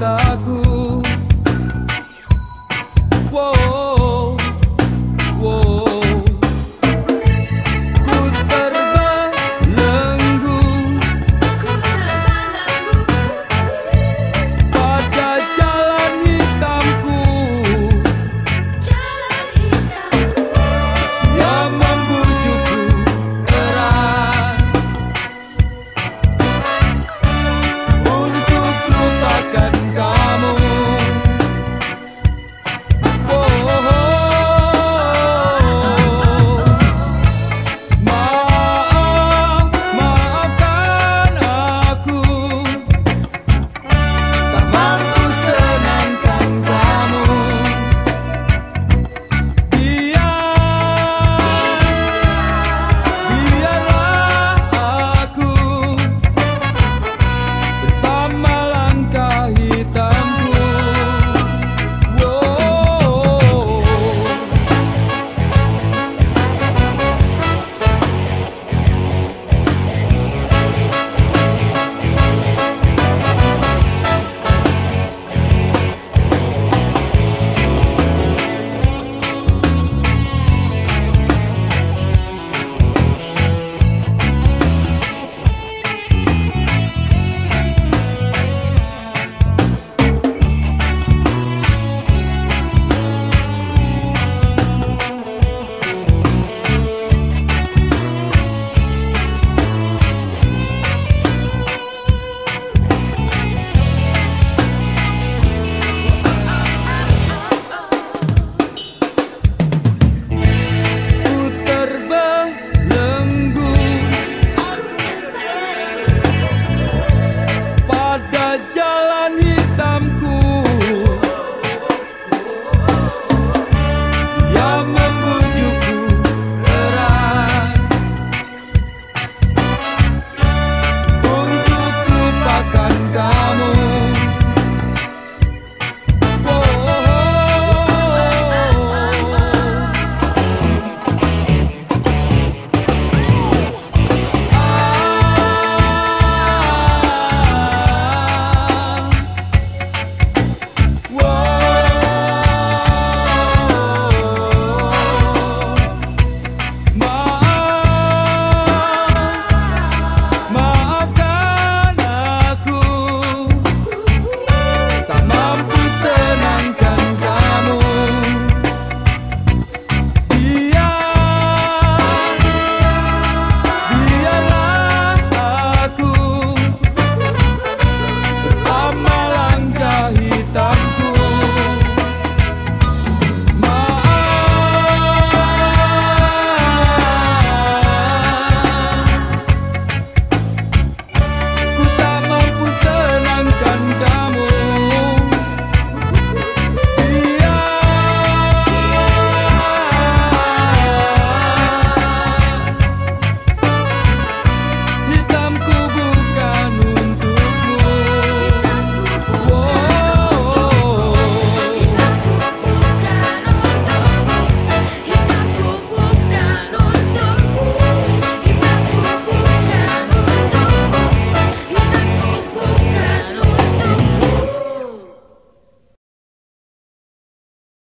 tago